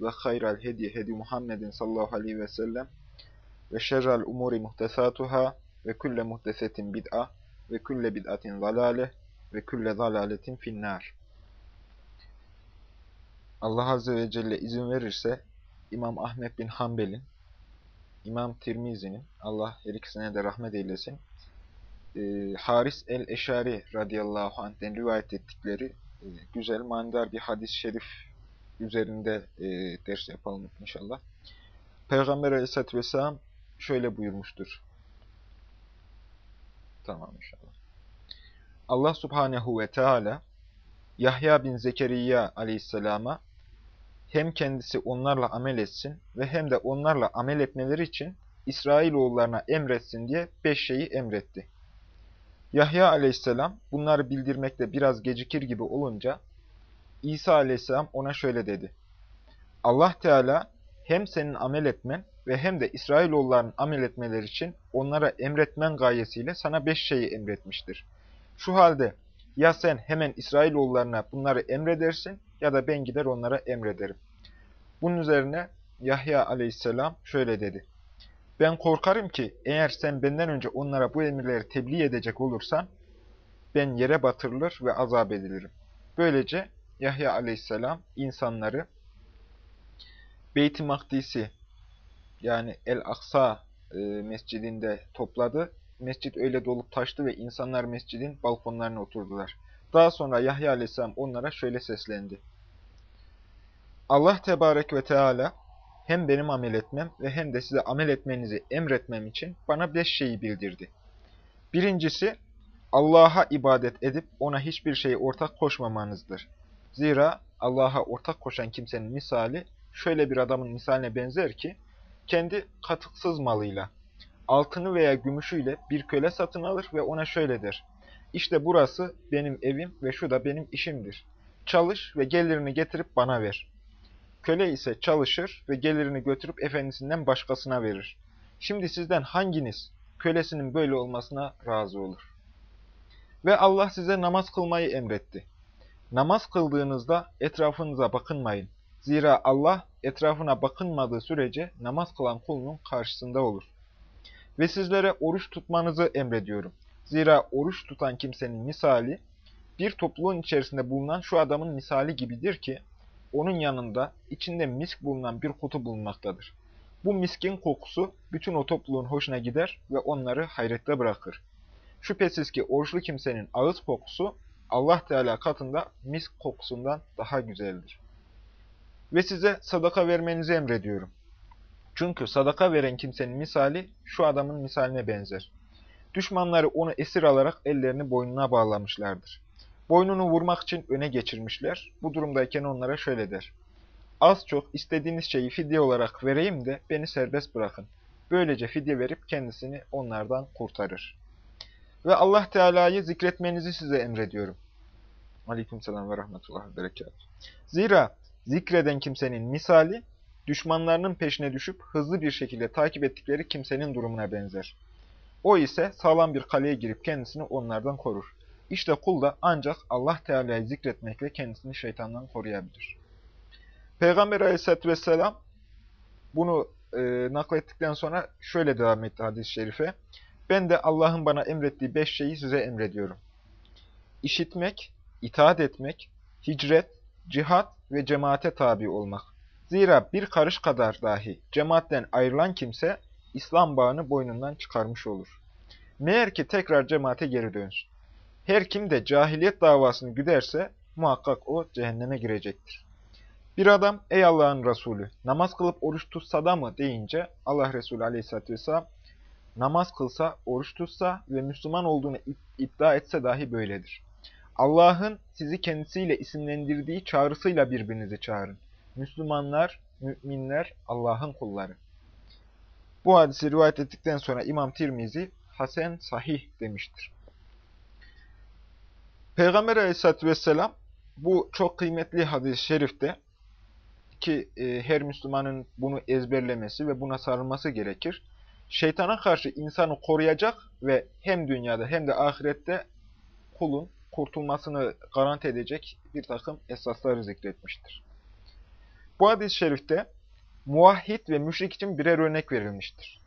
ve hayral hedi hedi Muhammedin sallallahu aleyhi ve sellem ve şerrel umuri muhtesatuhâ ve külle muhtesetin bid'a ve külle bid'atin zalâle ve külle zalâletin finnâr. Allah Azze ve Celle izin verirse İmam Ahmet bin Hanbel'in, İmam Tirmizi'nin, Allah her ikisine de rahmet eylesin, e, Haris el-Eşari radıyallahu anh'den rivayet ettikleri e, güzel, manidar bir hadis-i şerif üzerinde e, ders yapalım inşallah. Peygamber aleyhissalatü vesselam şöyle buyurmuştur. Tamam inşallah. Allah subhanehu ve teala Yahya bin Zekeriya aleyhisselama hem kendisi onlarla amel etsin ve hem de onlarla amel etmeleri için İsrailoğullarına emretsin diye beş şeyi emretti. Yahya aleyhisselam bunları bildirmekte biraz gecikir gibi olunca İsa aleyhisselam ona şöyle dedi. Allah Teala hem senin amel etmen ve hem de İsrailoğulların amel etmeleri için onlara emretmen gayesiyle sana beş şeyi emretmiştir. Şu halde ya sen hemen İsrailoğullarına bunları emredersin ya da ben gider onlara emrederim. Bunun üzerine Yahya aleyhisselam şöyle dedi. Ben korkarım ki eğer sen benden önce onlara bu emirleri tebliğ edecek olursan ben yere batırılır ve azap edilirim. Böylece Yahya aleyhisselam insanları Beyt-i Makdisi yani El-Aksa e, mescidinde topladı. Mescit öyle dolup taştı ve insanlar mescidin balkonlarına oturdular. Daha sonra Yahya aleyhisselam onlara şöyle seslendi. Allah tebarek ve teala hem benim amel etmem ve hem de size amel etmenizi emretmem için bana beş şeyi bildirdi. Birincisi, Allah'a ibadet edip ona hiçbir şeyi ortak koşmamanızdır. Zira Allah'a ortak koşan kimsenin misali şöyle bir adamın misaline benzer ki, kendi katıksız malıyla, altını veya gümüşüyle bir köle satın alır ve ona şöyle der. İşte burası benim evim ve şu da benim işimdir. Çalış ve gelirini getirip bana ver. Köle ise çalışır ve gelirini götürüp efendisinden başkasına verir. Şimdi sizden hanginiz kölesinin böyle olmasına razı olur? Ve Allah size namaz kılmayı emretti. Namaz kıldığınızda etrafınıza bakınmayın. Zira Allah etrafına bakınmadığı sürece namaz kılan kulunun karşısında olur. Ve sizlere oruç tutmanızı emrediyorum. Zira oruç tutan kimsenin misali, bir topluluğun içerisinde bulunan şu adamın misali gibidir ki, onun yanında içinde misk bulunan bir kutu bulunmaktadır. Bu miskin kokusu bütün o topluluğun hoşuna gider ve onları hayrette bırakır. Şüphesiz ki oruçlu kimsenin ağız kokusu Allah Teala katında misk kokusundan daha güzeldir. Ve size sadaka vermenizi emrediyorum. Çünkü sadaka veren kimsenin misali şu adamın misaline benzer. Düşmanları onu esir alarak ellerini boynuna bağlamışlardır. Boynunu vurmak için öne geçirmişler. Bu durumdayken onlara şöyle der. Az çok istediğiniz şeyi fidye olarak vereyim de beni serbest bırakın. Böylece fidye verip kendisini onlardan kurtarır. Ve Allah Teala'yı zikretmenizi size emrediyorum. Aleykümselam ve rahmetullah ve berekat. Zira zikreden kimsenin misali, düşmanlarının peşine düşüp hızlı bir şekilde takip ettikleri kimsenin durumuna benzer. O ise sağlam bir kaleye girip kendisini onlardan korur. İşte kul da ancak Allah Teala'yı zikretmekle kendisini şeytandan koruyabilir. Peygamber aleyhissalatü vesselam bunu e, naklettikten sonra şöyle devam etti hadis-i şerife. Ben de Allah'ın bana emrettiği beş şeyi size emrediyorum. İşitmek, itaat etmek, hicret, cihat ve cemaate tabi olmak. Zira bir karış kadar dahi cemaatten ayrılan kimse İslam bağını boynundan çıkarmış olur. Meğer ki tekrar cemaate geri dönsün. Her kim de cahiliyet davasını güderse muhakkak o cehenneme girecektir. Bir adam ey Allah'ın Resulü namaz kılıp oruç tutsa da mı deyince Allah Resulü aleyhissalatü vesselam namaz kılsa, oruç tutsa ve Müslüman olduğunu iddia etse dahi böyledir. Allah'ın sizi kendisiyle isimlendirdiği çağrısıyla birbirinizi çağırın. Müslümanlar, müminler, Allah'ın kulları. Bu hadisi rivayet ettikten sonra İmam Tirmizi Hasen Sahih demiştir. Peygamber aleyhissalatü vesselam bu çok kıymetli hadis-i şerifte ki e, her Müslümanın bunu ezberlemesi ve buna sarılması gerekir. Şeytana karşı insanı koruyacak ve hem dünyada hem de ahirette kulun kurtulmasını garanti edecek bir takım esasları zikretmiştir. Bu hadis-i şerifte muvahhid ve müşrik için birer örnek verilmiştir.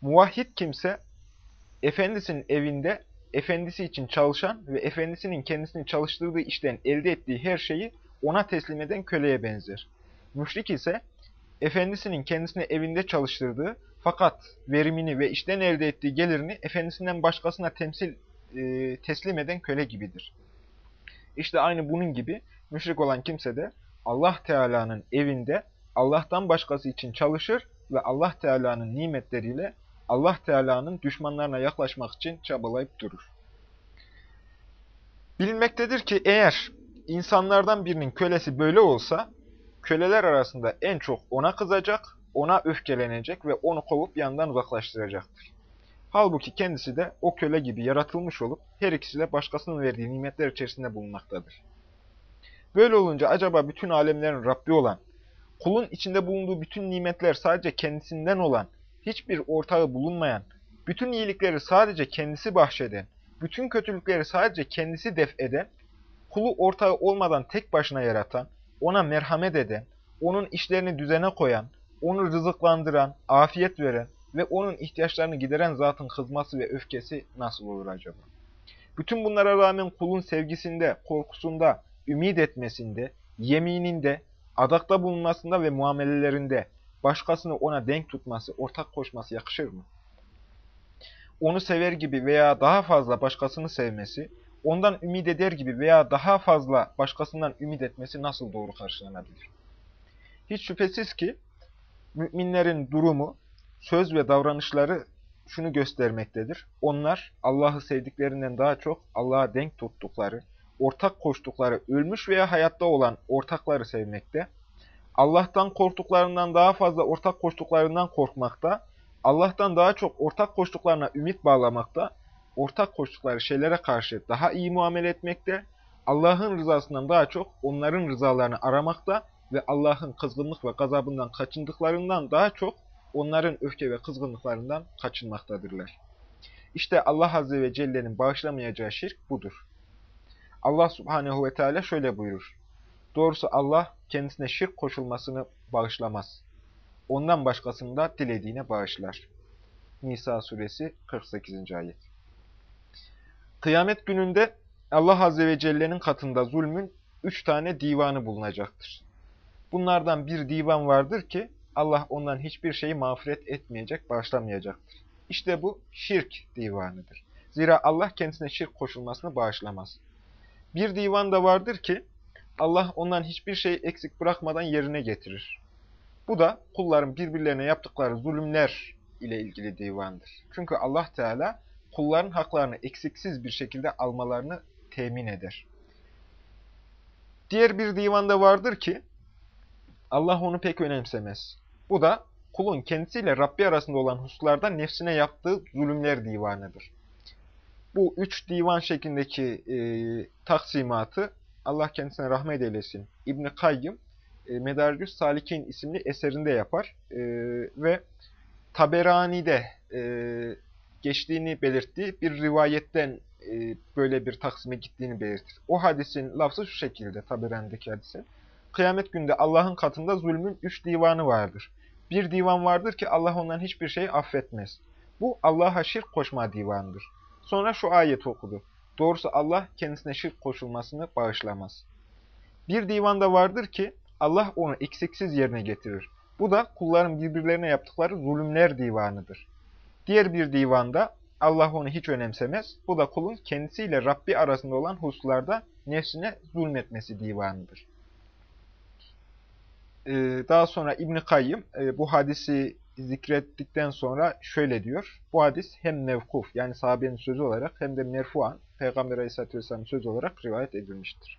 Muvahhid kimse, efendisinin evinde efendisi için çalışan ve efendisinin kendisini çalıştırdığı işten elde ettiği her şeyi ona teslim eden köleye benzer. Müşrik ise efendisinin kendisini evinde çalıştırdığı fakat verimini ve işten elde ettiği gelirini efendisinden başkasına temsil e, teslim eden köle gibidir. İşte aynı bunun gibi müşrik olan kimse de Allah Teala'nın evinde Allah'tan başkası için çalışır ve Allah Teala'nın nimetleriyle Allah Teala'nın düşmanlarına yaklaşmak için çabalayıp durur. Bilinmektedir ki eğer insanlardan birinin kölesi böyle olsa, köleler arasında en çok ona kızacak, ona öfkelenecek ve onu kovup yandan uzaklaştıracaktır. Halbuki kendisi de o köle gibi yaratılmış olup her ikisi de başkasının verdiği nimetler içerisinde bulunmaktadır. Böyle olunca acaba bütün alemlerin Rabbi olan, kulun içinde bulunduğu bütün nimetler sadece kendisinden olan, hiçbir ortağı bulunmayan, bütün iyilikleri sadece kendisi bahşeden, bütün kötülükleri sadece kendisi def eden, kulu ortağı olmadan tek başına yaratan, ona merhamet eden, onun işlerini düzene koyan, onu rızıklandıran, afiyet veren ve onun ihtiyaçlarını gideren zatın kızması ve öfkesi nasıl olur acaba? Bütün bunlara rağmen kulun sevgisinde, korkusunda, ümit etmesinde, yemininde, adakta bulunmasında ve muamelelerinde başkasını ona denk tutması, ortak koşması yakışır mı? Onu sever gibi veya daha fazla başkasını sevmesi, ondan ümit eder gibi veya daha fazla başkasından ümit etmesi nasıl doğru karşılanabilir? Hiç şüphesiz ki müminlerin durumu, söz ve davranışları şunu göstermektedir. Onlar Allah'ı sevdiklerinden daha çok Allah'a denk tuttukları, ortak koştukları, ölmüş veya hayatta olan ortakları sevmekte, Allah'tan korktuklarından daha fazla ortak koştuklarından korkmakta, Allah'tan daha çok ortak koştuklarına ümit bağlamakta, ortak koştukları şeylere karşı daha iyi muamele etmekte, Allah'ın rızasından daha çok onların rızalarını aramakta ve Allah'ın kızgınlık ve gazabından kaçındıklarından daha çok onların öfke ve kızgınlıklarından kaçınmaktadırlar. İşte Allah Azze ve Celle'nin bağışlamayacağı şirk budur. Allah Subhanehu ve Teala şöyle buyurur. Doğrusu Allah kendisine şirk koşulmasını bağışlamaz. Ondan başkasını da dilediğine bağışlar. Nisa suresi 48. ayet. Kıyamet gününde Allah Azze ve Celle'nin katında zulmün üç tane divanı bulunacaktır. Bunlardan bir divan vardır ki Allah ondan hiçbir şeyi mağfiret etmeyecek, bağışlamayacaktır. İşte bu şirk divanıdır. Zira Allah kendisine şirk koşulmasını bağışlamaz. Bir divan da vardır ki Allah ondan hiçbir şey eksik bırakmadan yerine getirir. Bu da kulların birbirlerine yaptıkları zulümler ile ilgili divandır. Çünkü Allah Teala kulların haklarını eksiksiz bir şekilde almalarını temin eder. Diğer bir divanda vardır ki Allah onu pek önemsemez. Bu da kulun kendisiyle Rabbi arasında olan hususlarda nefsine yaptığı zulümler divanıdır. Bu üç divan şeklindeki e, taksimatı Allah kendisine rahmet eylesin. İbn-i Kayyım e, Medarcüs Salikin isimli eserinde yapar e, ve Taberani'de e, geçtiğini belirttiği bir rivayetten e, böyle bir taksime gittiğini belirtir. O hadisin lafzı şu şekilde Taberani'deki hadisin. Kıyamet günde Allah'ın katında zulmün üç divanı vardır. Bir divan vardır ki Allah ondan hiçbir şeyi affetmez. Bu Allah'a şirk koşma divanıdır. Sonra şu ayet okudu. Doğrusu Allah kendisine şirk koşulmasını bağışlamaz. Bir divanda vardır ki Allah onu eksiksiz yerine getirir. Bu da kulların birbirlerine yaptıkları zulümler divanıdır. Diğer bir divanda Allah onu hiç önemsemez. Bu da kulun kendisiyle Rabbi arasında olan hususlarda nefsine zulmetmesi divanıdır. Ee, daha sonra İbn-i Kayyım e, bu hadisi zikrettikten sonra şöyle diyor. Bu hadis hem mevkuf yani sahabenin sözü olarak hem de merfuan Peygamber Aleyhisselatü Vesselam'ın sözü olarak rivayet edilmiştir.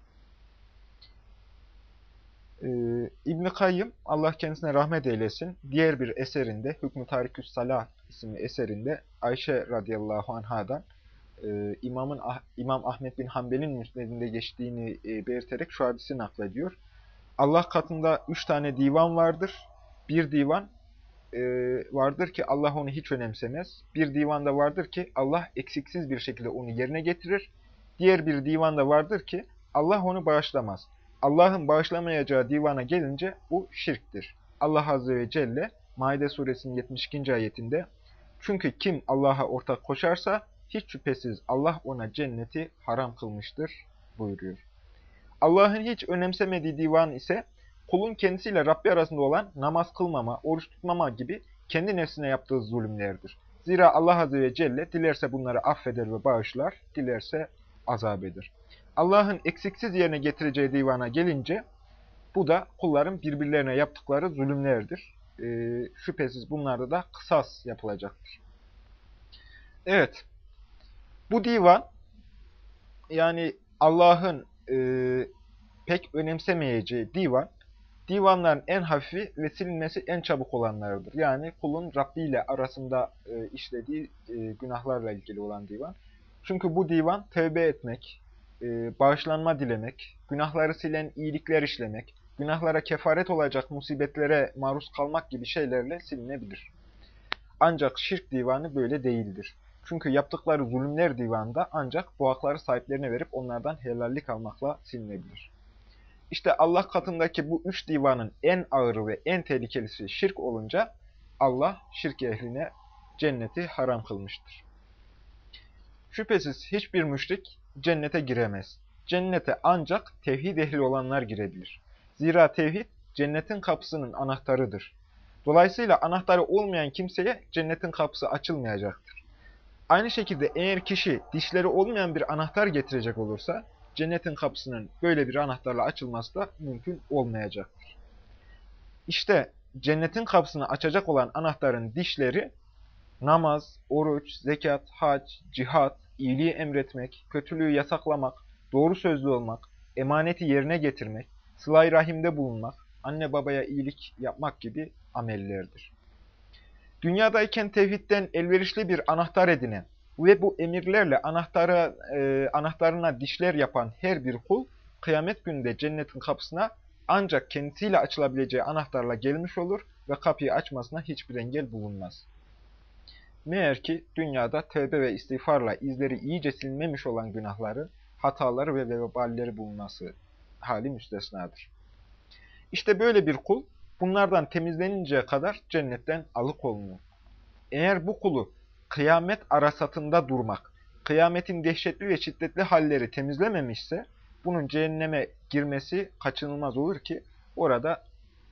Ee, İbn-i Kayyım, Allah kendisine rahmet eylesin, diğer bir eserinde, Hükmü Tariküs Salah isimli eserinde Ayşe radıyallahu anhadan e, İmamın, ah, İmam Ahmet bin Hanbel'in müsnedinde geçtiğini e, belirterek şu hadisi naklediyor. Allah katında üç tane divan vardır. Bir divan e, vardır ki Allah onu hiç önemsemez. Bir divanda vardır ki Allah eksiksiz bir şekilde onu yerine getirir. Diğer bir divanda vardır ki Allah onu bağışlamaz. Allah'ın bağışlamayacağı divana gelince bu şirktir. Allah Azze ve Celle Maide suresinin 72. ayetinde Çünkü kim Allah'a ortak koşarsa hiç şüphesiz Allah ona cenneti haram kılmıştır buyuruyor. Allah'ın hiç önemsemediği divan ise kulun kendisiyle Rabbi arasında olan namaz kılmama, oruç tutmama gibi kendi nefsine yaptığı zulümlerdir. Zira Allah Azze ve Celle dilerse bunları affeder ve bağışlar, dilerse azap eder. Allah'ın eksiksiz yerine getireceği divana gelince bu da kulların birbirlerine yaptıkları zulümlerdir. E, şüphesiz bunlarda da kısas yapılacaktır. Evet, bu divan yani Allah'ın e, pek önemsemeyeceği divan, divanların en hafifi ve silinmesi en çabuk olanlarıdır. Yani kulun Rabbi ile arasında e, işlediği e, günahlarla ilgili olan divan. Çünkü bu divan tövbe etmek, e, bağışlanma dilemek, günahları silen iyilikler işlemek, günahlara kefaret olacak musibetlere maruz kalmak gibi şeylerle silinebilir. Ancak şirk divanı böyle değildir. Çünkü yaptıkları zulümler divanında ancak bu hakları sahiplerine verip onlardan helallik almakla silinebilir. İşte Allah katındaki bu üç divanın en ağırı ve en tehlikelisi şirk olunca Allah şirk ehline cenneti haram kılmıştır. Şüphesiz hiçbir müşrik cennete giremez. Cennete ancak tevhid ehli olanlar girebilir. Zira tevhid cennetin kapısının anahtarıdır. Dolayısıyla anahtarı olmayan kimseye cennetin kapısı açılmayacaktır. Aynı şekilde eğer kişi dişleri olmayan bir anahtar getirecek olursa, cennetin kapısının böyle bir anahtarla açılması da mümkün olmayacaktır. İşte cennetin kapısını açacak olan anahtarın dişleri, namaz, oruç, zekat, hac, cihat, iyiliği emretmek, kötülüğü yasaklamak, doğru sözlü olmak, emaneti yerine getirmek, sılay rahimde bulunmak, anne babaya iyilik yapmak gibi amellerdir. Dünyadayken tevhidden elverişli bir anahtar edinen ve bu emirlerle anahtarı, e, anahtarına dişler yapan her bir kul, kıyamet gününde cennetin kapısına ancak kendisiyle açılabileceği anahtarla gelmiş olur ve kapıyı açmasına hiçbir engel bulunmaz. Meğer ki dünyada tövbe ve istiğfarla izleri iyice silinmemiş olan günahları, hataları ve veballeri bulunması hali müstesnadır. İşte böyle bir kul bunlardan temizleninceye kadar cennetten alıkonulur. Eğer bu kulu kıyamet arasatında durmak, kıyametin dehşetli ve şiddetli halleri temizlememişse, bunun cehenneme girmesi kaçınılmaz olur ki orada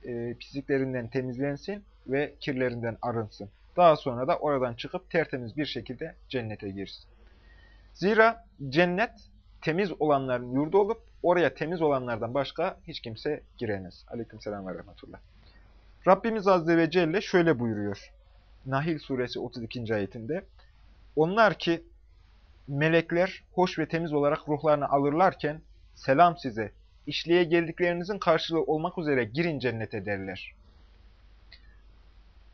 e, pisliklerinden temizlensin ve kirlerinden arınsın. Daha sonra da oradan çıkıp tertemiz bir şekilde cennete girsin. Zira cennet temiz olanların yurdu olup oraya temiz olanlardan başka hiç kimse giremez. Aleykümselam ve rahmetullah. Rabbimiz Azze ve Celle şöyle buyuruyor. Nahil suresi 32. ayetinde. Onlar ki melekler hoş ve temiz olarak ruhlarını alırlarken selam size, işliğe geldiklerinizin karşılığı olmak üzere girin cennete derler.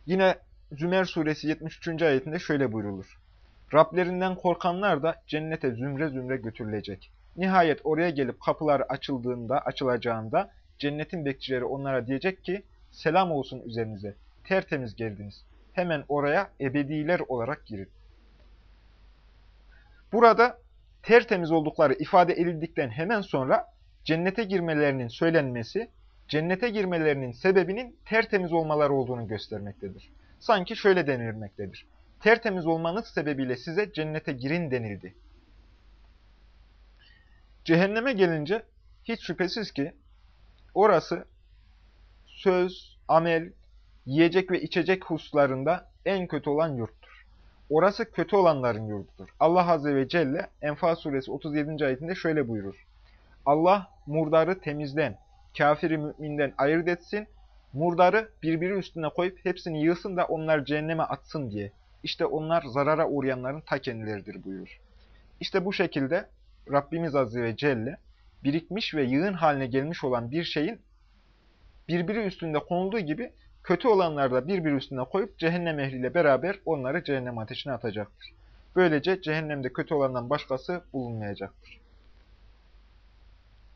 Yine Zümer suresi 73. ayetinde şöyle buyrulur. Rablerinden korkanlar da cennete zümre zümre götürülecek. Nihayet oraya gelip kapılar açıldığında, açılacağında cennetin bekçileri onlara diyecek ki selam olsun üzerinize, tertemiz geldiniz. Hemen oraya ebediler olarak girin. Burada tertemiz oldukları ifade edildikten hemen sonra cennete girmelerinin söylenmesi, cennete girmelerinin sebebinin tertemiz olmaları olduğunu göstermektedir. Sanki şöyle denilmektedir. Tertemiz olmanız sebebiyle size cennete girin denildi. Cehenneme gelince hiç şüphesiz ki orası söz, amel, yiyecek ve içecek hususlarında en kötü olan yurttur. Orası kötü olanların yurdudur. Allah Azze ve Celle Enfal suresi 37. ayetinde şöyle buyurur. Allah murdarı temizlen, kafiri müminden ayırt etsin, murdarı birbiri üstüne koyup hepsini yığsın da onlar cehenneme atsın diye. İşte onlar zarara uğrayanların ta kendileridir buyurur. İşte bu şekilde Rabbimiz Azze ve Celle birikmiş ve yığın haline gelmiş olan bir şeyin birbiri üstünde konulduğu gibi kötü olanları da birbiri üstüne koyup cehennem ehliyle beraber onları cehennem ateşine atacaktır. Böylece cehennemde kötü olandan başkası bulunmayacaktır.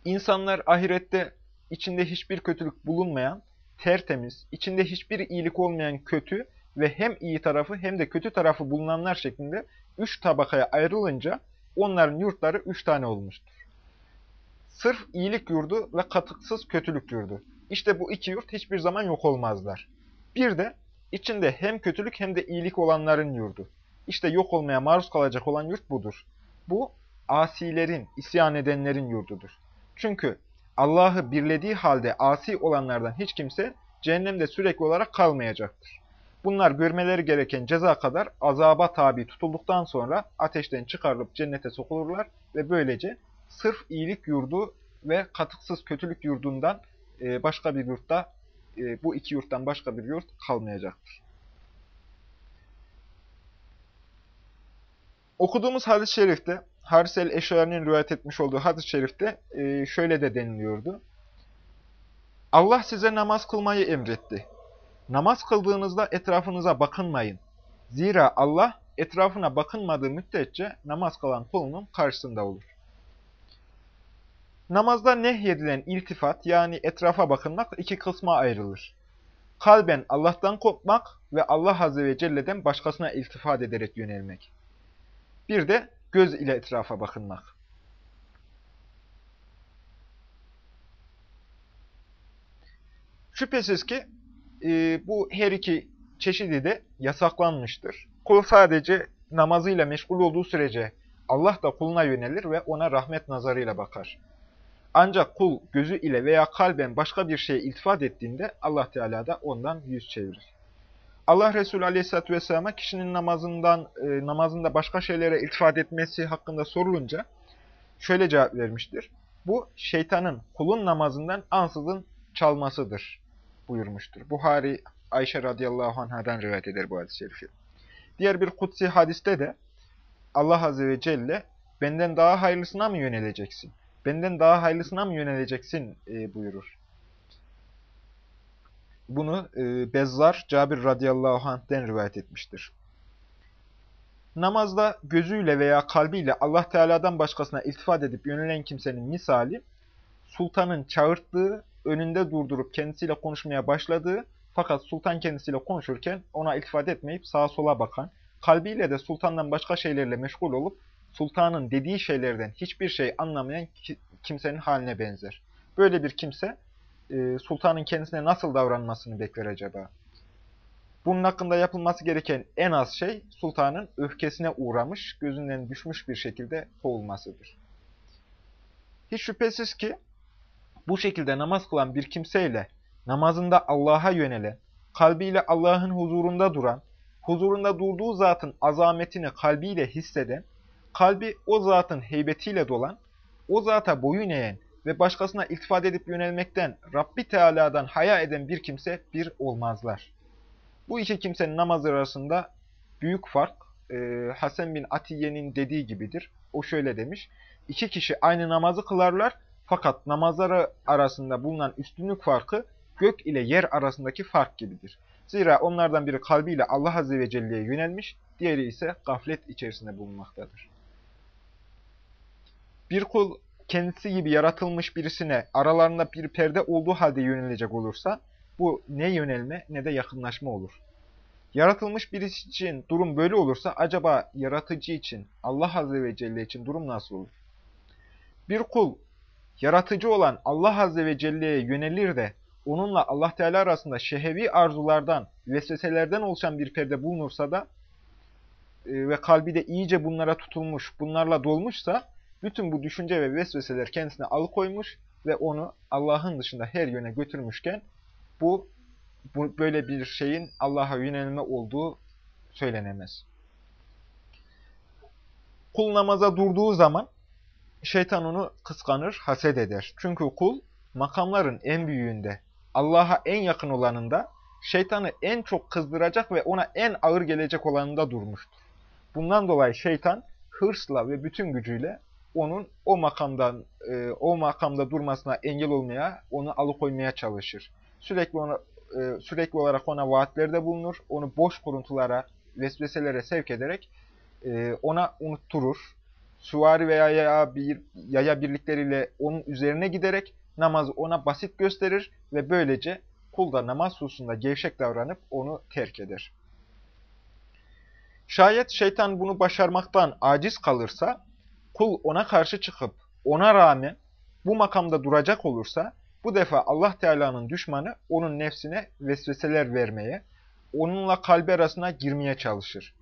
İnsanlar ahirette içinde hiçbir kötülük bulunmayan, tertemiz, içinde hiçbir iyilik olmayan kötü ve hem iyi tarafı hem de kötü tarafı bulunanlar şeklinde üç tabakaya ayrılınca onların yurtları üç tane olmuştur. Sırf iyilik yurdu ve katıksız kötülük yurdu. İşte bu iki yurt hiçbir zaman yok olmazlar. Bir de içinde hem kötülük hem de iyilik olanların yurdu. İşte yok olmaya maruz kalacak olan yurt budur. Bu asilerin, isyan edenlerin yurdudur. Çünkü Allah'ı birlediği halde asi olanlardan hiç kimse cehennemde sürekli olarak kalmayacaktır. Bunlar görmeleri gereken ceza kadar azaba tabi tutulduktan sonra ateşten çıkarılıp cennete sokulurlar ve böylece sırf iyilik yurdu ve katıksız kötülük yurdundan e, başka bir yurtta, e, bu iki yurttan başka bir yurt kalmayacaktır. Okuduğumuz hadis-i şerifte, Haris el-Eşari'nin rivayet etmiş olduğu hadis-i şerifte e, şöyle de deniliyordu. Allah size namaz kılmayı emretti. Namaz kıldığınızda etrafınıza bakınmayın. Zira Allah etrafına bakınmadığı müddetçe namaz kılan kulunun karşısında olur. Namazda nehyedilen iltifat yani etrafa bakınmak iki kısma ayrılır. Kalben Allah'tan kopmak ve Allah Azze ve Celle'den başkasına iltifat ederek yönelmek. Bir de göz ile etrafa bakınmak. Şüphesiz ki e, bu her iki çeşidi de yasaklanmıştır. Kul sadece namazıyla meşgul olduğu sürece Allah da kuluna yönelir ve ona rahmet nazarıyla bakar. Ancak kul gözü ile veya kalben başka bir şeye iltifat ettiğinde Allah Teala da ondan yüz çevirir. Allah Resulü Aleyhisselatü Vesselam'a kişinin namazından e, namazında başka şeylere iltifat etmesi hakkında sorulunca şöyle cevap vermiştir. Bu şeytanın kulun namazından ansızın çalmasıdır buyurmuştur. Buhari Ayşe radıyallahu anhadan rivayet eder bu hadis-i şerifi. Diğer bir kutsi hadiste de Allah Azze ve Celle benden daha hayırlısına mı yöneleceksin? Benden daha hayırlısına mı yöneleceksin e, buyurur. Bunu e, Bezzar Cabir radıyallahu anh'den rivayet etmiştir. Namazda gözüyle veya kalbiyle Allah Teala'dan başkasına iltifat edip yönelen kimsenin misali, sultanın çağırttığı, önünde durdurup kendisiyle konuşmaya başladığı, fakat sultan kendisiyle konuşurken ona iltifat etmeyip sağa sola bakan, kalbiyle de sultandan başka şeylerle meşgul olup, sultanın dediği şeylerden hiçbir şey anlamayan kimsenin haline benzer. Böyle bir kimse, e, sultanın kendisine nasıl davranmasını bekler acaba? Bunun hakkında yapılması gereken en az şey, sultanın öfkesine uğramış, gözünden düşmüş bir şekilde kovulmasıdır. Hiç şüphesiz ki, bu şekilde namaz kılan bir kimseyle, namazında Allah'a yönelen, kalbiyle Allah'ın huzurunda duran, huzurunda durduğu zatın azametini kalbiyle hisseden, kalbi o zatın heybetiyle dolan, o zata boyun eğen ve başkasına iltifat edip yönelmekten Rabbi Teala'dan haya eden bir kimse bir olmazlar. Bu iki kimsenin namazı arasında büyük fark e, Hasan bin Atiye'nin dediği gibidir. O şöyle demiş, iki kişi aynı namazı kılarlar fakat namazları arasında bulunan üstünlük farkı gök ile yer arasındaki fark gibidir. Zira onlardan biri kalbiyle Allah Azze ve Celle'ye yönelmiş, diğeri ise gaflet içerisinde bulunmaktadır. Bir kul kendisi gibi yaratılmış birisine aralarında bir perde olduğu halde yönelecek olursa, bu ne yönelme ne de yakınlaşma olur. Yaratılmış birisi için durum böyle olursa, acaba yaratıcı için, Allah Azze ve Celle için durum nasıl olur? Bir kul, yaratıcı olan Allah Azze ve Celle'ye yönelir de, onunla Allah Teala arasında şehevi arzulardan, vesveselerden oluşan bir perde bulunursa da, e, ve kalbi de iyice bunlara tutulmuş, bunlarla dolmuşsa, bütün bu düşünce ve vesveseler kendisine alıkoymuş ve onu Allah'ın dışında her yöne götürmüşken bu, bu böyle bir şeyin Allah'a yönelme olduğu söylenemez. Kul namaza durduğu zaman şeytan onu kıskanır, haset eder. Çünkü kul makamların en büyüğünde, Allah'a en yakın olanında, şeytanı en çok kızdıracak ve ona en ağır gelecek olanında durmuştur. Bundan dolayı şeytan hırsla ve bütün gücüyle onun o makamdan e, o makamda durmasına engel olmaya, onu alıkoymaya çalışır. Sürekli ona e, sürekli olarak ona vaatlerde bulunur. Onu boş kuruntulara, vesveselere sevk ederek e, ona unutturur. Suvari veya yaya, bir, yaya birlikleriyle onun üzerine giderek namazı ona basit gösterir ve böylece kul da namaz hususunda gevşek davranıp onu terk eder. Şayet şeytan bunu başarmaktan aciz kalırsa, kul ona karşı çıkıp ona rağmen bu makamda duracak olursa, bu defa Allah Teala'nın düşmanı onun nefsine vesveseler vermeye, onunla kalbi arasına girmeye çalışır.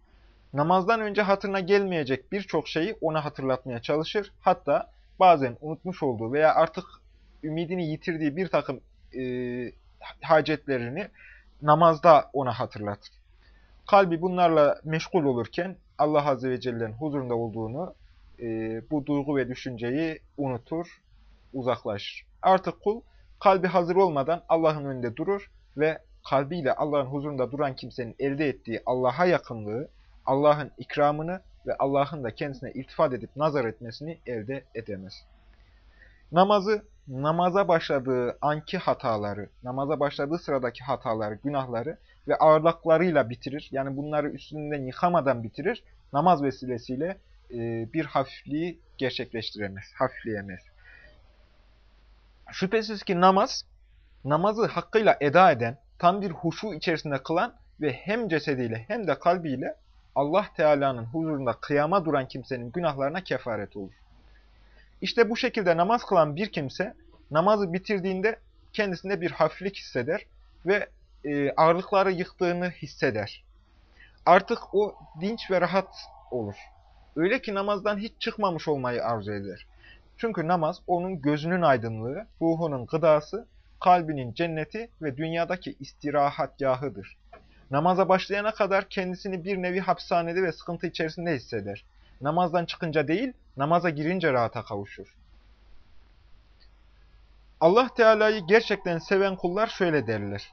Namazdan önce hatırına gelmeyecek birçok şeyi ona hatırlatmaya çalışır. Hatta bazen unutmuş olduğu veya artık ümidini yitirdiği bir takım e, hacetlerini namazda ona hatırlatır. Kalbi bunlarla meşgul olurken Allah Azze ve Celle'nin huzurunda olduğunu, e, bu duygu ve düşünceyi unutur, uzaklaşır. Artık kul kalbi hazır olmadan Allah'ın önünde durur ve kalbiyle Allah'ın huzurunda duran kimsenin elde ettiği Allah'a yakınlığı, Allah'ın ikramını ve Allah'ın da kendisine iltifat edip nazar etmesini elde edemez. Namazı, namaza başladığı anki hataları, namaza başladığı sıradaki hataları, günahları ve ağırlıklarıyla bitirir. Yani bunları üstünden yıkamadan bitirir. Namaz vesilesiyle e, bir hafifliği gerçekleştiremez, hafifleyemez. Şüphesiz ki namaz, namazı hakkıyla eda eden, tam bir huşu içerisinde kılan ve hem cesediyle hem de kalbiyle Allah Teala'nın huzurunda kıyama duran kimsenin günahlarına kefaret olur. İşte bu şekilde namaz kılan bir kimse namazı bitirdiğinde kendisinde bir hafiflik hisseder ve e, ağırlıkları yıktığını hisseder. Artık o dinç ve rahat olur. Öyle ki namazdan hiç çıkmamış olmayı arzu eder. Çünkü namaz onun gözünün aydınlığı, ruhunun gıdası, kalbinin cenneti ve dünyadaki istirahatgahıdır. Namaza başlayana kadar kendisini bir nevi hapishanede ve sıkıntı içerisinde hisseder. Namazdan çıkınca değil, namaza girince rahata kavuşur. Allah Teala'yı gerçekten seven kullar şöyle derler.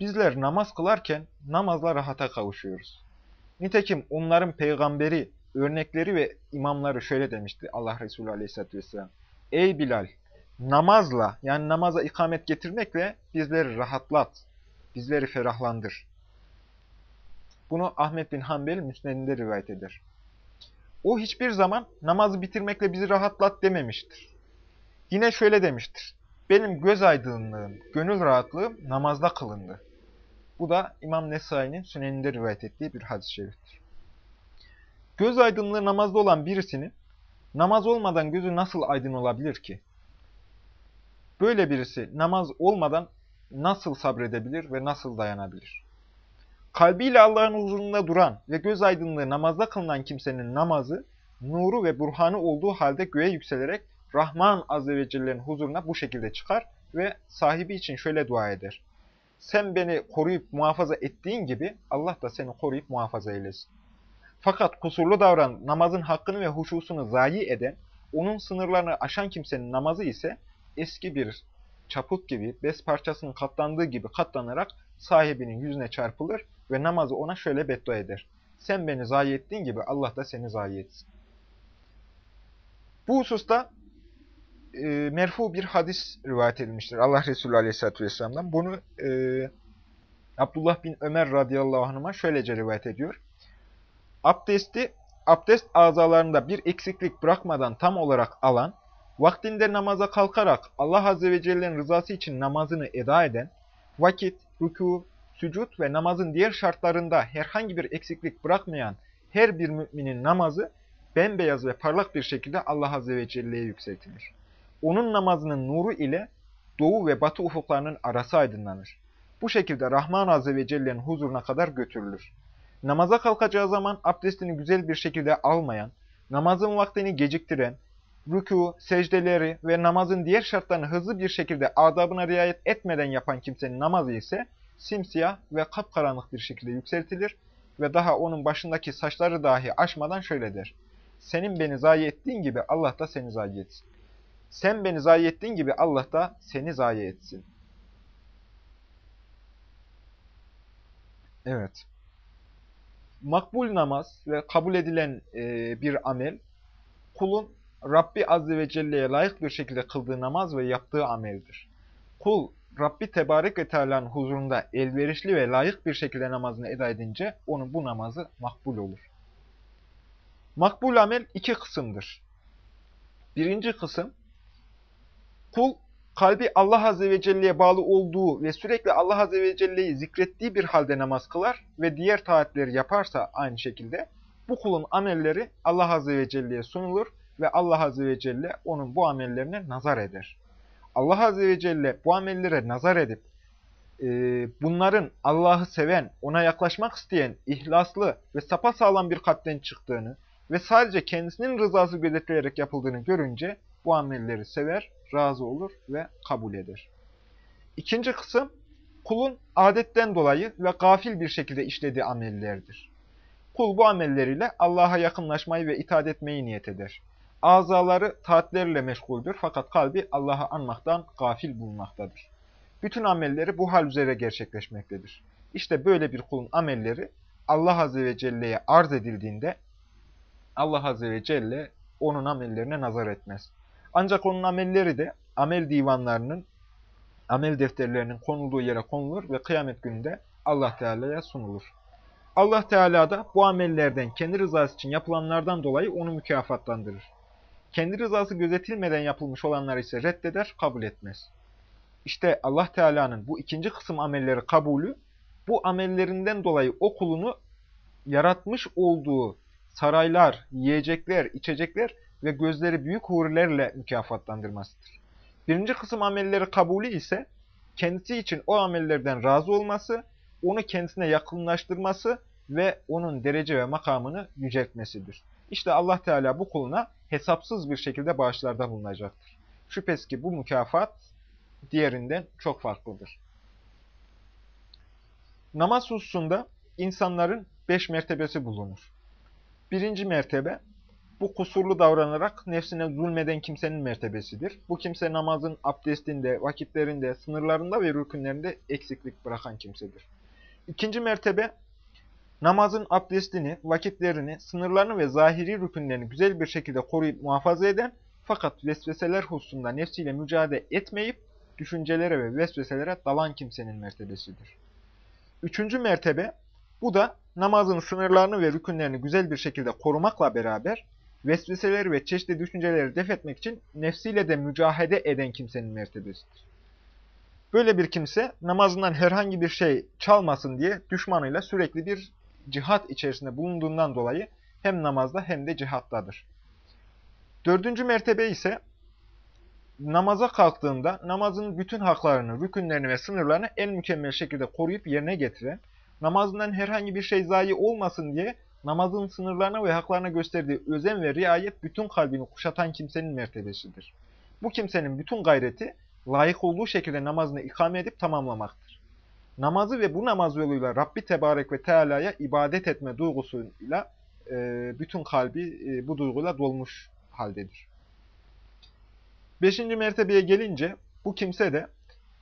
Bizler namaz kılarken namazla rahata kavuşuyoruz. Nitekim onların peygamberi, örnekleri ve imamları şöyle demişti Allah Resulü Aleyhisselatü Vesselam. Ey Bilal! Namazla yani namaza ikamet getirmekle bizleri rahatlat, bizleri ferahlandır. Bunu Ahmet bin Hanbel Müsned'inde rivayet eder. O hiçbir zaman namazı bitirmekle bizi rahatlat dememiştir. Yine şöyle demiştir. Benim göz aydınlığım, gönül rahatlığım namazda kılındı. Bu da İmam Nesai'nin süneninde rivayet ettiği bir hadis-i şeriftir. Göz aydınlığı namazda olan birisinin namaz olmadan gözü nasıl aydın olabilir ki? Böyle birisi namaz olmadan nasıl sabredebilir ve nasıl dayanabilir? Kalbiyle Allah'ın huzurunda duran ve göz aydınlığı namazda kılınan kimsenin namazı, nuru ve burhanı olduğu halde göğe yükselerek Rahman Azze ve Celle'nin huzuruna bu şekilde çıkar ve sahibi için şöyle dua eder. Sen beni koruyup muhafaza ettiğin gibi Allah da seni koruyup muhafaza eylesin. Fakat kusurlu davran, namazın hakkını ve huşusunu zayi eden, onun sınırlarını aşan kimsenin namazı ise eski bir çaput gibi, bez parçasının katlandığı gibi katlanarak sahibinin yüzüne çarpılır ve namazı ona şöyle beddua eder. Sen beni zayi ettiğin gibi Allah da seni zayi etsin. Bu hususta e, merfu bir hadis rivayet edilmiştir Allah Resulü Aleyhisselatü Vesselam'dan. Bunu e, Abdullah bin Ömer radıyallahu anh'a şöylece rivayet ediyor. Abdesti, abdest azalarında bir eksiklik bırakmadan tam olarak alan, vaktinde namaza kalkarak Allah Azze ve Celle'nin rızası için namazını eda eden, vakit, rükû, sücud ve namazın diğer şartlarında herhangi bir eksiklik bırakmayan her bir müminin namazı bembeyaz ve parlak bir şekilde Allah Azze ve Celle'ye yükseltilir. Onun namazının nuru ile doğu ve batı ufuklarının arası aydınlanır. Bu şekilde Rahman Azze ve Celle'nin huzuruna kadar götürülür. Namaza kalkacağı zaman abdestini güzel bir şekilde almayan, namazın vaktini geciktiren, rükû, secdeleri ve namazın diğer şartlarını hızlı bir şekilde adabına riayet etmeden yapan kimsenin namazı ise simsiyah ve kapkaranlık bir şekilde yükseltilir ve daha onun başındaki saçları dahi aşmadan şöyle der. Senin beni zayi ettiğin gibi Allah da seni zayi etsin. Sen beni zayi ettiğin gibi Allah da seni zayi etsin. Evet. Makbul namaz ve kabul edilen e, bir amel, kulun Rabbi Azze ve Celle'ye layık bir şekilde kıldığı namaz ve yaptığı ameldir. Kul Rabbi Tebarek ve Teala'nın huzurunda elverişli ve layık bir şekilde namazını eda edince onun bu namazı makbul olur. Makbul amel iki kısımdır. Birinci kısım, kul kalbi Allah Azze ve Celle'ye bağlı olduğu ve sürekli Allah Azze ve Celle'yi zikrettiği bir halde namaz kılar ve diğer taatleri yaparsa aynı şekilde bu kulun amelleri Allah Azze ve Celle'ye sunulur ve Allah Azze ve Celle onun bu amellerine nazar eder. Allah Azze ve Celle bu amellere nazar edip e, bunların Allah'ı seven, ona yaklaşmak isteyen, ihlaslı ve sapasağlam bir kalpten çıktığını ve sadece kendisinin rızası gözetilerek yapıldığını görünce bu amelleri sever, razı olur ve kabul eder. İkinci kısım, kulun adetten dolayı ve gafil bir şekilde işlediği amellerdir. Kul bu amelleriyle Allah'a yakınlaşmayı ve itaat etmeyi niyet eder. Azaları taatlerle meşguldür fakat kalbi Allah'ı anmaktan gafil bulunmaktadır. Bütün amelleri bu hal üzere gerçekleşmektedir. İşte böyle bir kulun amelleri Allah Azze ve Celle'ye arz edildiğinde Allah Azze ve Celle onun amellerine nazar etmez. Ancak onun amelleri de amel divanlarının, amel defterlerinin konulduğu yere konulur ve kıyamet gününde Allah Teala'ya sunulur. Allah Teala da bu amellerden kendi rızası için yapılanlardan dolayı onu mükafatlandırır. Kendi rızası gözetilmeden yapılmış olanları ise reddeder, kabul etmez. İşte Allah Teala'nın bu ikinci kısım amelleri kabulü, bu amellerinden dolayı o kulunu yaratmış olduğu saraylar, yiyecekler, içecekler ve gözleri büyük hurilerle mükafatlandırmasıdır. Birinci kısım amelleri kabulü ise kendisi için o amellerden razı olması, onu kendisine yakınlaştırması ve onun derece ve makamını yüceltmesidir. İşte Allah Teala bu kuluna hesapsız bir şekilde bağışlarda bulunacaktır. Şüphesiz ki bu mükafat diğerinden çok farklıdır. Namaz hususunda insanların beş mertebesi bulunur. Birinci mertebe, bu kusurlu davranarak nefsine zulmeden kimsenin mertebesidir. Bu kimse namazın abdestinde, vakitlerinde, sınırlarında ve rükünlerinde eksiklik bırakan kimsedir. İkinci mertebe, namazın abdestini, vakitlerini, sınırlarını ve zahiri rükünlerini güzel bir şekilde koruyup muhafaza eden, fakat vesveseler hususunda nefsiyle mücadele etmeyip, düşüncelere ve vesveselere dalan kimsenin mertebesidir. Üçüncü mertebe, bu da namazın sınırlarını ve rükünlerini güzel bir şekilde korumakla beraber, vesveseleri ve çeşitli düşünceleri def etmek için nefsiyle de mücahede eden kimsenin mertebesidir. Böyle bir kimse namazından herhangi bir şey çalmasın diye düşmanıyla sürekli bir cihat içerisinde bulunduğundan dolayı hem namazda hem de cihattadır. Dördüncü mertebe ise namaza kalktığında namazın bütün haklarını, rükünlerini ve sınırlarını en mükemmel şekilde koruyup yerine getiren, namazından herhangi bir şey zayi olmasın diye namazın sınırlarına ve haklarına gösterdiği özen ve riayet bütün kalbini kuşatan kimsenin mertebesidir. Bu kimsenin bütün gayreti layık olduğu şekilde namazını ikame edip tamamlamaktır. Namazı ve bu namaz yoluyla Rabbi Tebarek ve Teala'ya ibadet etme duygusuyla e, bütün kalbi e, bu duyguyla dolmuş haldedir. Beşinci mertebeye gelince bu kimse de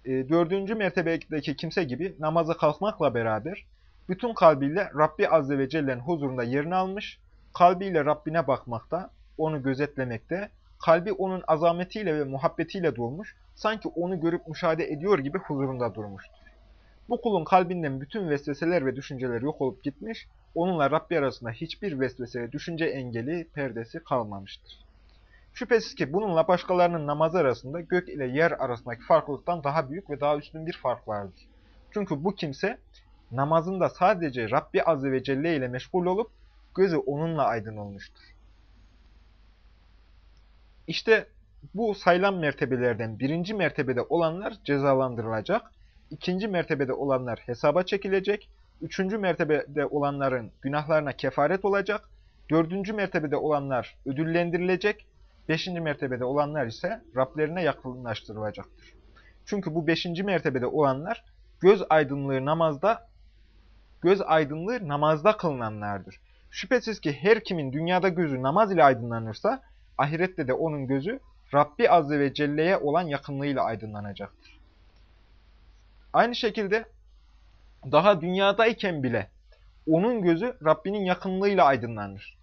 e, dördüncü mertebedeki kimse gibi namaza kalkmakla beraber bütün kalbiyle Rabbi Azze ve Celle'nin huzurunda yerini almış, kalbiyle Rabbine bakmakta, onu gözetlemekte, kalbi onun azametiyle ve muhabbetiyle dolmuş, sanki onu görüp müşahede ediyor gibi huzurunda durmuştur. Bu kulun kalbinden bütün vesveseler ve düşünceler yok olup gitmiş, onunla Rabbi arasında hiçbir vesvese ve düşünce engeli, perdesi kalmamıştır. Şüphesiz ki bununla başkalarının namazı arasında gök ile yer arasındaki farklılıktan daha büyük ve daha üstün bir fark vardır. Çünkü bu kimse namazında sadece Rabbi Azze ve Celle ile meşgul olup gözü onunla aydın olmuştur. İşte bu sayılan mertebelerden birinci mertebede olanlar cezalandırılacak, ikinci mertebede olanlar hesaba çekilecek, üçüncü mertebede olanların günahlarına kefaret olacak, dördüncü mertebede olanlar ödüllendirilecek, beşinci mertebede olanlar ise Rablerine yakınlaştırılacaktır. Çünkü bu beşinci mertebede olanlar göz aydınlığı namazda göz aydınlığı namazda kılınanlardır. Şüphesiz ki her kimin dünyada gözü namaz ile aydınlanırsa, ahirette de onun gözü Rabbi Azze ve Celle'ye olan yakınlığıyla aydınlanacaktır. Aynı şekilde daha dünyadayken bile onun gözü Rabbinin yakınlığıyla aydınlanır.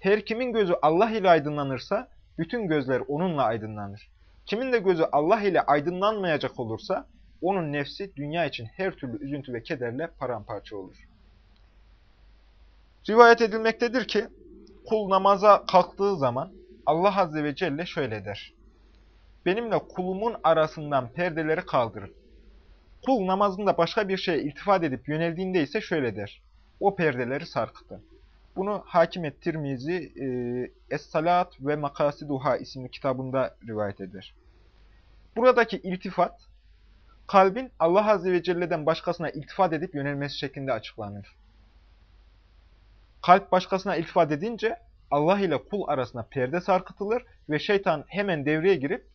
Her kimin gözü Allah ile aydınlanırsa bütün gözler onunla aydınlanır. Kimin de gözü Allah ile aydınlanmayacak olursa onun nefsi dünya için her türlü üzüntü ve kederle paramparça olur. Rivayet edilmektedir ki, kul namaza kalktığı zaman Allah Azze ve Celle şöyle der. Benimle kulumun arasından perdeleri kaldırın. Kul namazında başka bir şeye iltifat edip yöneldiğinde ise şöyle der. O perdeleri sarkıtın. Bunu Hakimet Tirmizi e, Es-Salat ve Makasiduha isimli kitabında rivayet eder. Buradaki iltifat, kalbin Allah Azze ve Celle'den başkasına iltifat edip yönelmesi şeklinde açıklanır. Kalp başkasına iltifat edince Allah ile kul arasında perde sarkıtılır ve şeytan hemen devreye girip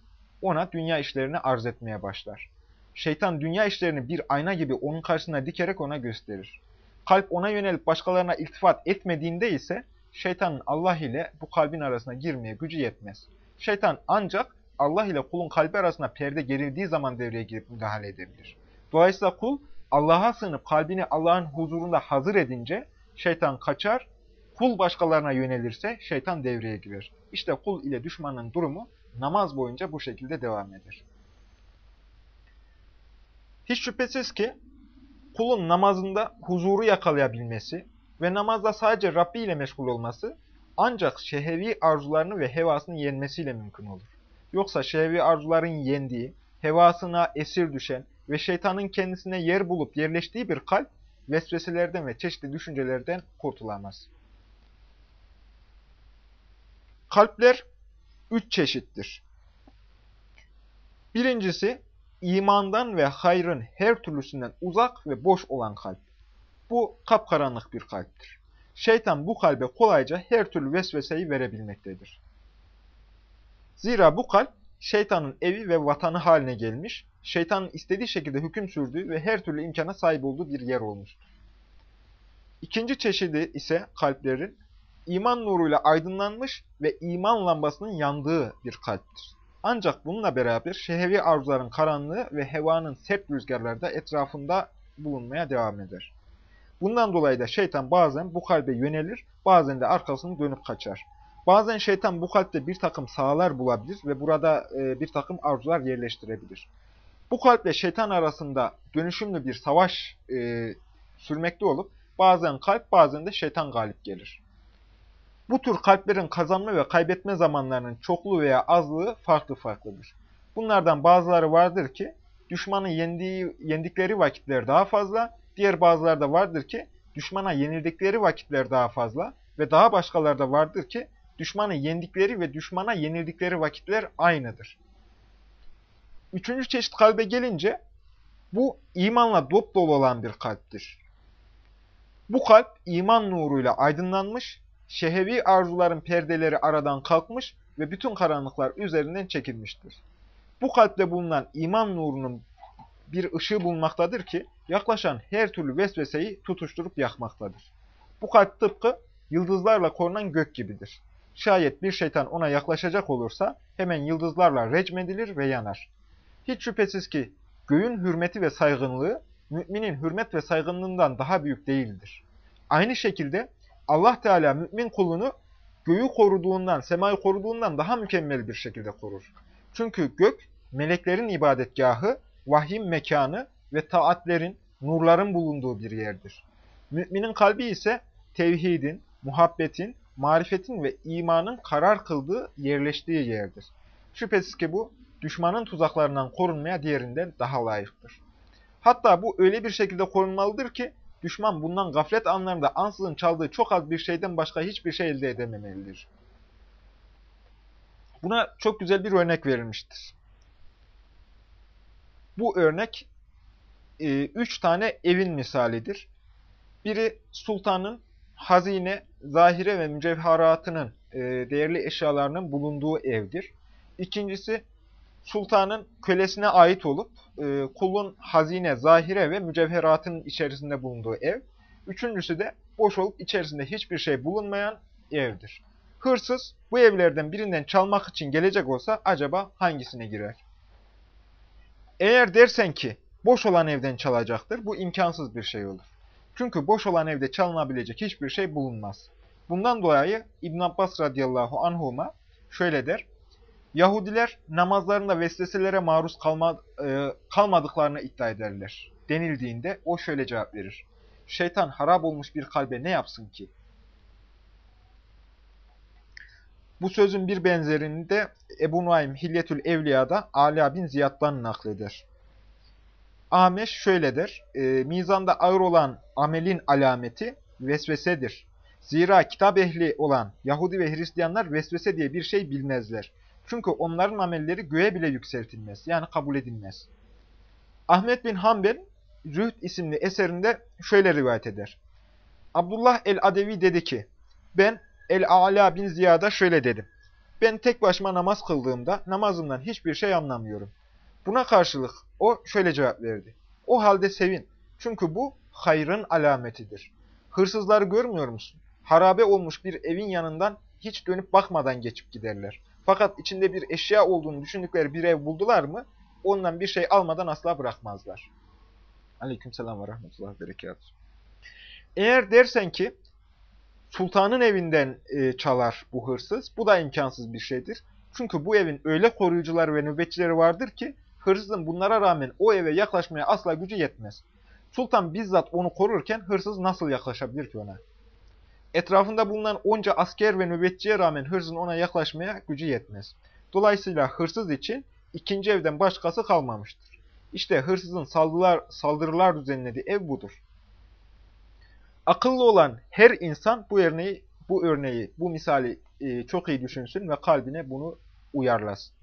ona dünya işlerini arz etmeye başlar. Şeytan dünya işlerini bir ayna gibi onun karşısına dikerek ona gösterir. Kalp ona yönelip başkalarına iltifat etmediğinde ise şeytanın Allah ile bu kalbin arasına girmeye gücü yetmez. Şeytan ancak Allah ile kulun kalbi arasında perde gerildiği zaman devreye girip müdahale edebilir. Dolayısıyla kul Allah'a sığınıp kalbini Allah'ın huzurunda hazır edince şeytan kaçar, kul başkalarına yönelirse şeytan devreye girer. İşte kul ile düşmanın durumu namaz boyunca bu şekilde devam eder. Hiç şüphesiz ki kulun namazında huzuru yakalayabilmesi ve namazda sadece Rabbi ile meşgul olması ancak şehevi arzularını ve hevasını yenmesiyle mümkün olur. Yoksa şehevi arzuların yendiği, hevasına esir düşen ve şeytanın kendisine yer bulup yerleştiği bir kalp, vesveselerden ve çeşitli düşüncelerden kurtulamaz. Kalpler üç çeşittir. Birincisi, imandan ve hayrın her türlüsünden uzak ve boş olan kalp. Bu kapkaranlık bir kalptir. Şeytan bu kalbe kolayca her türlü vesveseyi verebilmektedir. Zira bu kalp şeytanın evi ve vatanı haline gelmiş, şeytanın istediği şekilde hüküm sürdüğü ve her türlü imkana sahip olduğu bir yer olmuştur. İkinci çeşidi ise kalplerin iman nuruyla aydınlanmış ve iman lambasının yandığı bir kalptir. Ancak bununla beraber şehevi arzuların karanlığı ve hevanın sert rüzgarları da etrafında bulunmaya devam eder. Bundan dolayı da şeytan bazen bu kalbe yönelir, bazen de arkasını dönüp kaçar. Bazen şeytan bu kalpte bir takım sahalar bulabilir ve burada e, bir takım arzular yerleştirebilir. Bu kalple şeytan arasında dönüşümlü bir savaş e, sürmekte olup bazen kalp bazen de şeytan galip gelir. Bu tür kalplerin kazanma ve kaybetme zamanlarının çokluğu veya azlığı farklı farklıdır. Bunlardan bazıları vardır ki düşmanı yendiği, yendikleri vakitler daha fazla, diğer bazıları da vardır ki düşmana yenildikleri vakitler daha fazla ve daha başkaları da vardır ki düşmanı yendikleri ve düşmana yenildikleri vakitler aynıdır. Üçüncü çeşit kalbe gelince bu imanla dop dolu olan bir kalptir. Bu kalp iman nuruyla aydınlanmış şehevi arzuların perdeleri aradan kalkmış ve bütün karanlıklar üzerinden çekilmiştir. Bu kalpte bulunan iman nurunun bir ışığı bulunmaktadır ki yaklaşan her türlü vesveseyi tutuşturup yakmaktadır. Bu kalp tıpkı yıldızlarla korunan gök gibidir. Şayet bir şeytan ona yaklaşacak olursa hemen yıldızlarla recmedilir ve yanar. Hiç şüphesiz ki göğün hürmeti ve saygınlığı müminin hürmet ve saygınlığından daha büyük değildir. Aynı şekilde Allah Teala mümin kulunu göğü koruduğundan, semayı koruduğundan daha mükemmel bir şekilde korur. Çünkü gök, meleklerin ibadetgahı, vahyin mekanı ve taatlerin, nurların bulunduğu bir yerdir. Müminin kalbi ise tevhidin, muhabbetin, marifetin ve imanın karar kıldığı, yerleştiği yerdir. Şüphesiz ki bu, düşmanın tuzaklarından korunmaya diğerinden daha layıktır. Hatta bu öyle bir şekilde korunmalıdır ki, Düşman bundan gaflet anlarında ansızın çaldığı çok az bir şeyden başka hiçbir şey elde edememelidir. Buna çok güzel bir örnek verilmiştir. Bu örnek e, üç tane evin misalidir. Biri sultanın hazine, zahire ve mücevheratının, e, değerli eşyalarının bulunduğu evdir. İkincisi sultanın kölesine ait olup e, kulun hazine, zahire ve mücevheratının içerisinde bulunduğu ev. Üçüncüsü de boş olup içerisinde hiçbir şey bulunmayan evdir. Hırsız bu evlerden birinden çalmak için gelecek olsa acaba hangisine girer? Eğer dersen ki boş olan evden çalacaktır, bu imkansız bir şey olur. Çünkü boş olan evde çalınabilecek hiçbir şey bulunmaz. Bundan dolayı İbn Abbas radıyallahu anhuma şöyle der, Yahudiler namazlarında vesveselere maruz kalma, e, kalmadıklarını iddia ederler. Denildiğinde o şöyle cevap verir. Şeytan harap olmuş bir kalbe ne yapsın ki? Bu sözün bir benzerini de Ebu Nuaym Hilyetül Evliya'da Ala bin Ziyad'dan nakleder. Ameş şöyle der, e, mizanda ağır olan amelin alameti vesvesedir. Zira kitap ehli olan Yahudi ve Hristiyanlar vesvese diye bir şey bilmezler. Çünkü onların amelleri göğe bile yükseltilmez. Yani kabul edilmez. Ahmet bin Hanbel Zühd isimli eserinde şöyle rivayet eder. Abdullah el-Adevi dedi ki, ben El-Ala bin Ziyad'a şöyle dedim. Ben tek başıma namaz kıldığımda namazımdan hiçbir şey anlamıyorum. Buna karşılık o şöyle cevap verdi. O halde sevin. Çünkü bu hayrın alametidir. Hırsızları görmüyor musun? Harabe olmuş bir evin yanından hiç dönüp bakmadan geçip giderler. Fakat içinde bir eşya olduğunu düşündükleri bir ev buldular mı ondan bir şey almadan asla bırakmazlar. Aleykümselam ve rahmetullah berekat. Eğer dersen ki sultanın evinden e, çalar bu hırsız, bu da imkansız bir şeydir. Çünkü bu evin öyle koruyucuları ve nöbetçileri vardır ki hırsızın bunlara rağmen o eve yaklaşmaya asla gücü yetmez. Sultan bizzat onu korurken hırsız nasıl yaklaşabilir ki ona? Etrafında bulunan onca asker ve nöbetçiye rağmen hırsızın ona yaklaşmaya gücü yetmez. Dolayısıyla hırsız için ikinci evden başkası kalmamıştır. İşte hırsızın saldırılar, saldırılar düzenlediği ev budur. Akıllı olan her insan bu örneği, bu örneği, bu misali e, çok iyi düşünsün ve kalbine bunu uyarlasın.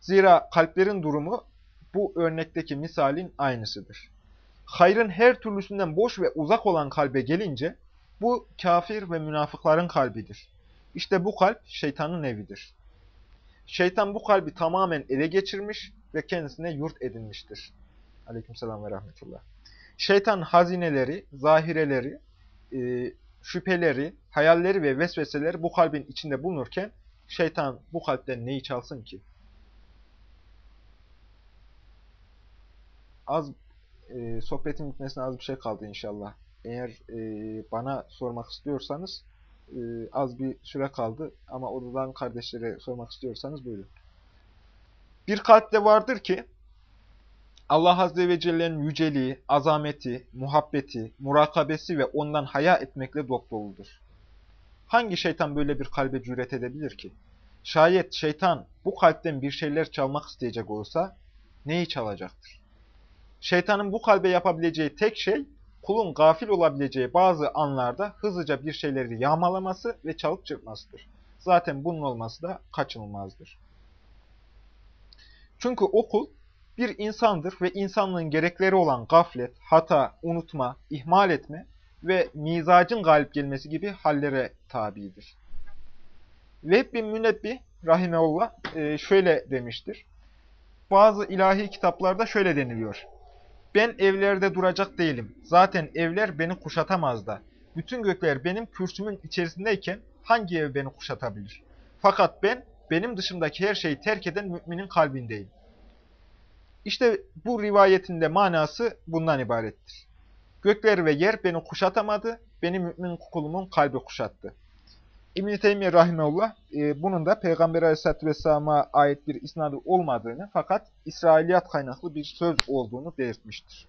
Zira kalplerin durumu bu örnekteki misalin aynısıdır. Hayrın her türlüsünden boş ve uzak olan kalbe gelince bu kafir ve münafıkların kalbidir. İşte bu kalp şeytanın evidir. Şeytan bu kalbi tamamen ele geçirmiş ve kendisine yurt edinmiştir. Aleykümselam ve rahmetullah. Şeytan hazineleri, zahireleri, e, şüpheleri, hayalleri ve vesveseleri bu kalbin içinde bulunurken şeytan bu kalpten neyi çalsın ki? Az e, sohbetin bitmesine az bir şey kaldı inşallah. Eğer e, bana sormak istiyorsanız e, az bir süre kaldı ama odadan kardeşlere sormak istiyorsanız buyurun. Bir kalpte vardır ki Allah Azze ve Celle'nin yüceliği, azameti, muhabbeti, murakabesi ve ondan haya etmekle doludur. Hangi şeytan böyle bir kalbe cüret edebilir ki? Şayet şeytan bu kalpten bir şeyler çalmak isteyecek olsa neyi çalacaktır? Şeytanın bu kalbe yapabileceği tek şey kulun gafil olabileceği bazı anlarda hızlıca bir şeyleri yağmalaması ve çalıp çırpmasıdır. Zaten bunun olması da kaçınılmazdır. Çünkü o kul bir insandır ve insanlığın gerekleri olan gaflet, hata, unutma, ihmal etme ve mizacın galip gelmesi gibi hallere tabidir. Vehb bin Münebbih rahimeullah e, şöyle demiştir. Bazı ilahi kitaplarda şöyle deniliyor. Ben evlerde duracak değilim. Zaten evler beni kuşatamaz da. Bütün gökler benim kürsümün içerisindeyken hangi ev beni kuşatabilir? Fakat ben benim dışımdaki her şeyi terk eden müminin kalbindeyim. İşte bu rivayetinde manası bundan ibarettir. Gökler ve yer beni kuşatamadı, beni mümin kulumun kalbi kuşattı. İbn-i Teymiye Rahimeullah e, bunun da Peygamber Aleyhisselatü Vesselam'a ait bir isnadı olmadığını fakat İsrailiyat kaynaklı bir söz olduğunu belirtmiştir.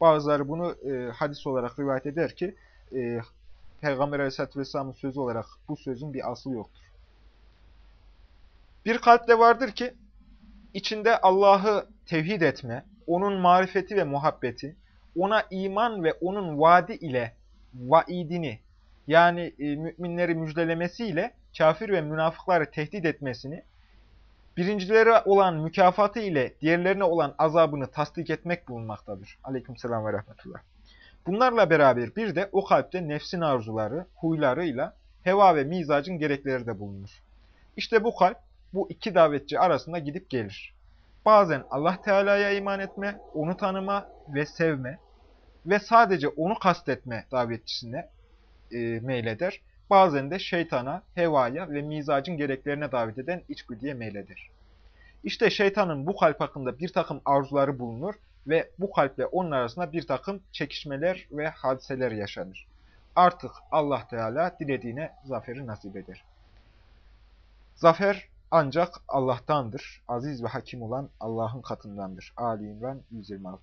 Bazıları bunu e, hadis olarak rivayet eder ki e, Peygamber Aleyhisselatü Vesselam'ın sözü olarak bu sözün bir aslı yoktur. Bir kalpte vardır ki içinde Allah'ı tevhid etme, onun marifeti ve muhabbeti, ona iman ve onun vaadi ile vaidini yani e, müminleri müjdelemesiyle kafir ve münafıkları tehdit etmesini, birincilere olan mükafatı ile diğerlerine olan azabını tasdik etmek bulunmaktadır. Aleykümselam ve rahmetullah. Bunlarla beraber bir de o kalpte nefsin arzuları, huylarıyla heva ve mizacın gerekleri de bulunur. İşte bu kalp bu iki davetçi arasında gidip gelir. Bazen Allah Teala'ya iman etme, onu tanıma ve sevme ve sadece onu kastetme davetçisine e, meyleder. Bazen de şeytana, hevaya ve mizacın gereklerine davet eden içgüdüye meyledir. İşte şeytanın bu kalp hakkında bir takım arzuları bulunur ve bu kalple onun arasında bir takım çekişmeler ve hadiseler yaşanır. Artık Allah Teala dilediğine zaferi nasip eder. Zafer ancak Allah'tandır. Aziz ve hakim olan Allah'ın katındandır. Ali İmran 126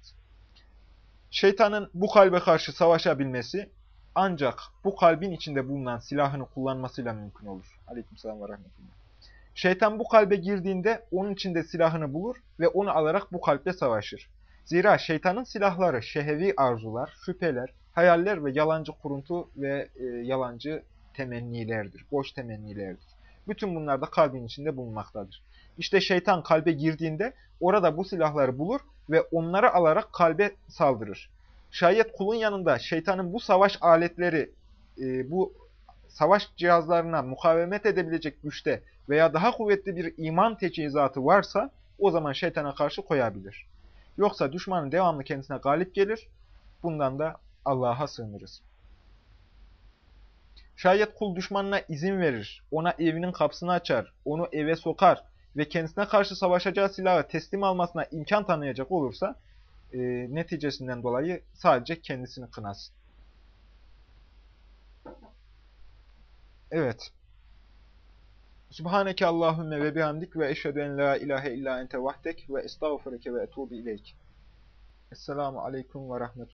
Şeytanın bu kalbe karşı savaşabilmesi ancak bu kalbin içinde bulunan silahını kullanmasıyla mümkün olur. Aleykümselam ve rahmetullah. Şeytan bu kalbe girdiğinde onun içinde silahını bulur ve onu alarak bu kalple savaşır. Zira şeytanın silahları şehevi arzular, şüpheler, hayaller ve yalancı kuruntu ve e, yalancı temennilerdir, boş temennilerdir. Bütün bunlar da kalbin içinde bulunmaktadır. İşte şeytan kalbe girdiğinde orada bu silahları bulur ve onları alarak kalbe saldırır. Şayet kulun yanında şeytanın bu savaş aletleri, e, bu savaş cihazlarına mukavemet edebilecek güçte veya daha kuvvetli bir iman teçhizatı varsa o zaman şeytana karşı koyabilir. Yoksa düşmanın devamlı kendisine galip gelir. Bundan da Allah'a sığınırız. Şayet kul düşmanına izin verir, ona evinin kapısını açar, onu eve sokar ve kendisine karşı savaşacağı silahı teslim almasına imkan tanıyacak olursa, e, neticesinden dolayı sadece kendisini kınasın. Evet. Subhaneke Allahümme ve bihamdik ve eşhedü en la ilahe illa ente vahdek ve estağfureke ve etubu ileyk. Esselamu aleyküm ve rahmetullah.